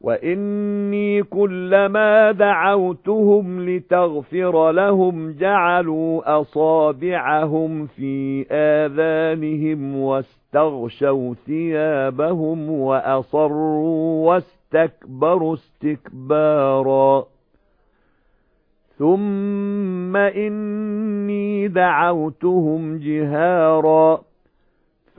وَإِنِّي كُلَّمَا دَعَوْتُهُمْ لِتَغْفِرَ لَهُمْ جَعَلُوا أَصَابِعَهُمْ فِي آذَانِهِمْ وَاسْتَغْشَوْا ثِيَابَهُمْ وَأَصَرُّوا وَاسْتَكْبَرُوا اسْتِكْبَارًا ثُمَّ إِنِّي دَعَوْتُهُمْ جِهَارًا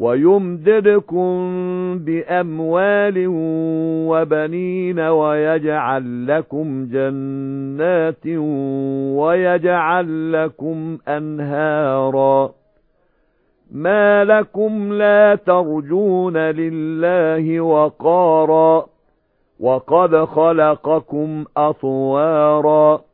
وَيُمْدِدْكُمْ بِأَمْوَالٍ وَبَنِينَ وَيَجْعَلْ لَكُمْ جَنَّاتٍ وَيَجْعَلْ لَكُمْ أَنْهَارًا. مَا لَكُمْ لَا تَرْجُونَ لِلَّهِ وَقَارًا. وَقَدْ خَلَقَكُمْ أَطْوَارًا.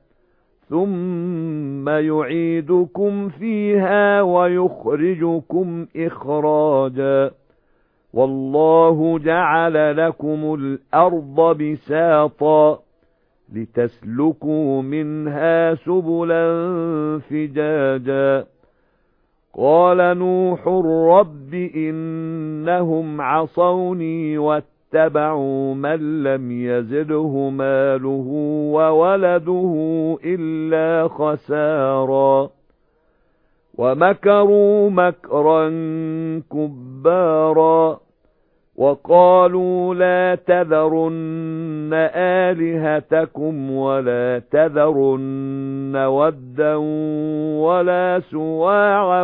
ثُمَّ يُعِيدُكُمْ فِيهَا وَيُخْرِجُكُمْ إِخْرَاجًا وَاللَّهُ جَعَلَ لَكُمُ الْأَرْضَ بِسَاطًا لِتَسْلُكُوا مِنْهَا سُبُلًا فِجَاجًا قَالَ نُوحٌ رَبِّ إِنَّهُمْ عَصَوْنِي وَاتَّبَعُوا اتَّبَعُوا مَن لَّمْ يَزِدْهُ مَالُهُ وَوَلَدُهُ إِلَّا خَسَارًا وَمَكَرُوا مَكْرًا كُبَّارًا وَقَالُوا لَا تَذَرُنَّ آلِهَتَكُمْ وَلَا تَذَرُنَّ وَدًّا وَلَا سُوَاعًا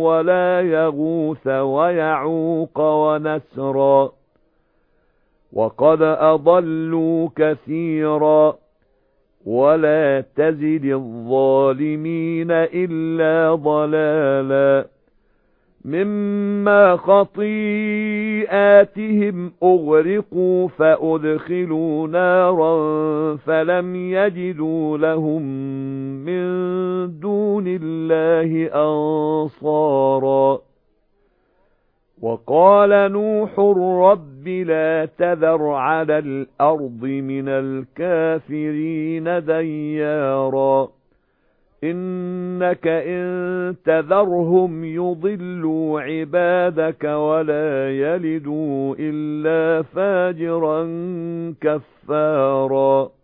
وَلَا يَغُوثَ وَيَعُوقَ وَنَسْرًا وَقَدْ أَضَلُّوا كَثِيرًا وَلَا تَزِدِ الظَّالِمِينَ إِلَّا ضَلَالًا مِمَّا خَطِيئَاتِهِمْ أُغْرِقُوا فَأُدْخِلُوا نَارًا فَلَمْ يَجِدُوا لَهُم مِّن دُونِ اللَّهِ أَنصَارًا وَقَالَ نُوحٌ رَبِّ لَا تَذَرْ عَلَى الْأَرْضِ مِنَ الْكَافِرِينَ دَيَّارًا. إِنَّكَ إِن تَذَرْهُمْ يُضِلُّوا عِبَادَكَ وَلَا يَلِدُوا إِلَّا فَاجِرًا كَفَّارًا.